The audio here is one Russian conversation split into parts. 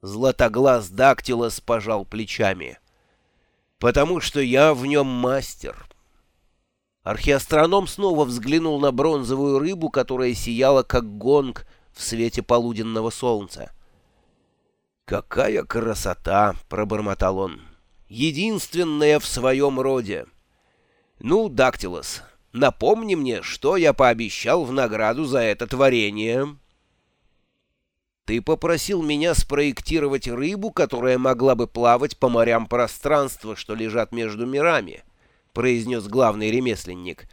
Златоглаз Дактилос пожал плечами. «Потому что я в нем мастер». Археостроном снова взглянул на бронзовую рыбу, которая сияла, как гонг в свете полуденного солнца. «Какая красота!» — пробормотал он. «Единственная в своем роде. Ну, Дактилос, напомни мне, что я пообещал в награду за это творение». «Ты попросил меня спроектировать рыбу, которая могла бы плавать по морям пространства, что лежат между мирами», — произнес главный ремесленник.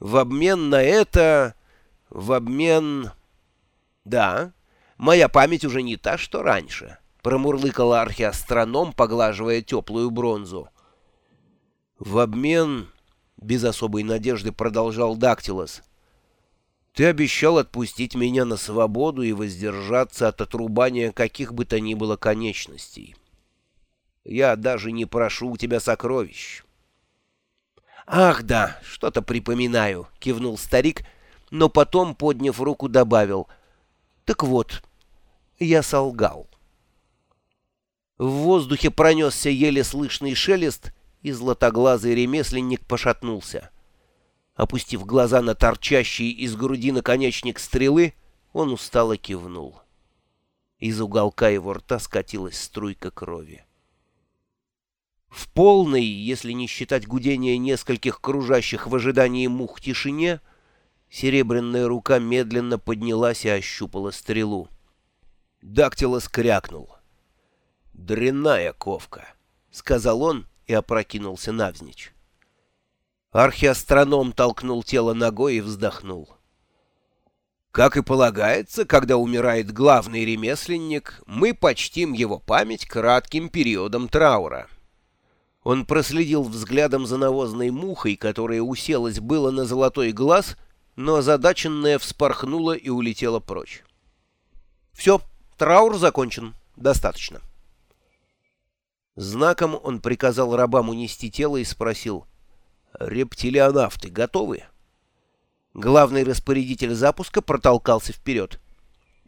«В обмен на это... в обмен...» «Да, моя память уже не та, что раньше», — промурлыкал археостроном, поглаживая теплую бронзу. «В обмен...» — без особой надежды продолжал Дактилос. Ты обещал отпустить меня на свободу и воздержаться от отрубания каких бы то ни было конечностей. Я даже не прошу у тебя сокровищ. — Ах да, что-то припоминаю, — кивнул старик, но потом, подняв руку, добавил. — Так вот, я солгал. В воздухе пронесся еле слышный шелест, и златоглазый ремесленник пошатнулся. — Опустив глаза на торчащий из груди наконечник стрелы, он устало кивнул. Из уголка его рта скатилась струйка крови. В полной, если не считать гудения нескольких кружащих в ожидании мух тишине, серебряная рука медленно поднялась и ощупала стрелу. Дактилос крякнул. «Дрянная ковка», — сказал он и опрокинулся навзничь. Археостроном толкнул тело ногой и вздохнул. Как и полагается, когда умирает главный ремесленник, мы почтим его память кратким периодом траура. Он проследил взглядом за навозной мухой, которая уселась было на золотой глаз, но озадаченная вспорхнула и улетела прочь. «Все, траур закончен. Достаточно». Знаком он приказал рабам унести тело и спросил — «Рептилионавты готовы?» Главный распорядитель запуска протолкался вперед.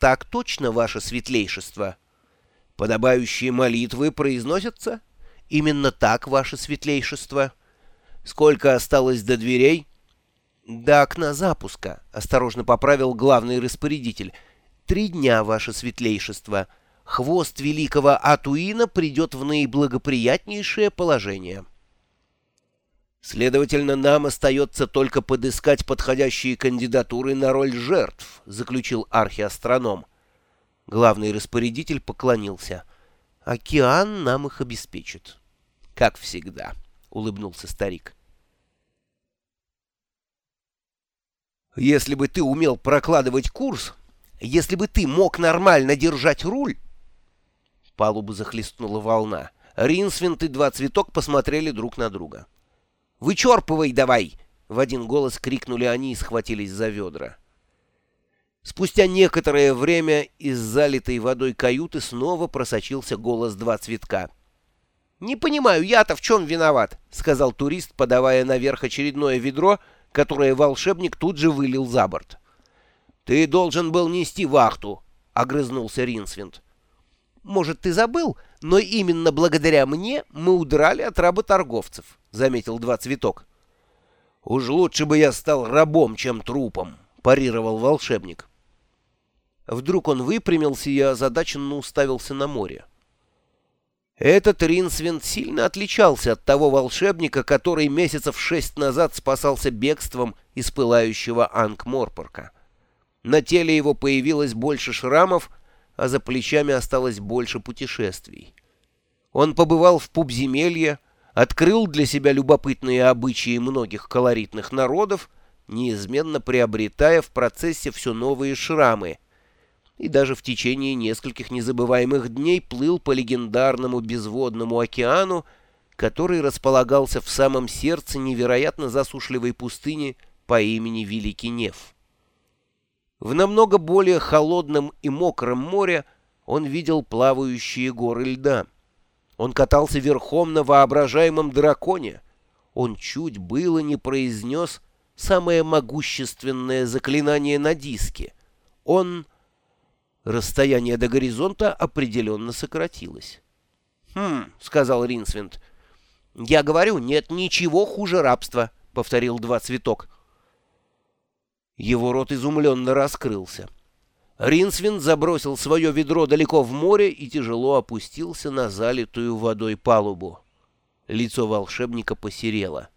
«Так точно, ваше светлейшество!» «Подобающие молитвы произносятся?» «Именно так, ваше светлейшество!» «Сколько осталось до дверей?» «До окна запуска», — осторожно поправил главный распорядитель. «Три дня, ваше светлейшество. Хвост великого Атуина придет в наиблагоприятнейшее положение». Следовательно, нам остается только подыскать подходящие кандидатуры на роль жертв, заключил архиастроном. Главный распорядитель поклонился. Океан нам их обеспечит. Как всегда, улыбнулся старик. Если бы ты умел прокладывать курс, если бы ты мог нормально держать руль... Палубу захлестнула волна. Ринсвинт и два цветок посмотрели друг на друга. Вычерпывай давай!» — в один голос крикнули они и схватились за ведра. Спустя некоторое время из залитой водой каюты снова просочился голос два цветка. «Не понимаю, я-то в чем виноват?» — сказал турист, подавая наверх очередное ведро, которое волшебник тут же вылил за борт. «Ты должен был нести вахту», — огрызнулся Ринсвинд. «Может, ты забыл, но именно благодаря мне мы удрали от работорговцев», — заметил два цветок. «Уж лучше бы я стал рабом, чем трупом», — парировал волшебник. Вдруг он выпрямился и озадаченно уставился на море. Этот Ринсвинд сильно отличался от того волшебника, который месяцев шесть назад спасался бегством из пылающего Ангморпорка. На теле его появилось больше шрамов, а за плечами осталось больше путешествий. Он побывал в пубземелье, открыл для себя любопытные обычаи многих колоритных народов, неизменно приобретая в процессе все новые шрамы, и даже в течение нескольких незабываемых дней плыл по легендарному безводному океану, который располагался в самом сердце невероятно засушливой пустыни по имени Великий Нев. В намного более холодном и мокром море он видел плавающие горы льда. Он катался верхом на воображаемом драконе. Он чуть было не произнес самое могущественное заклинание на диске. Он... Расстояние до горизонта определенно сократилось. «Хм», — сказал Ринсвинд. «Я говорю, нет ничего хуже рабства», — повторил два цветок. Его рот изумленно раскрылся. Ринсвинд забросил свое ведро далеко в море и тяжело опустился на залитую водой палубу. Лицо волшебника посерело.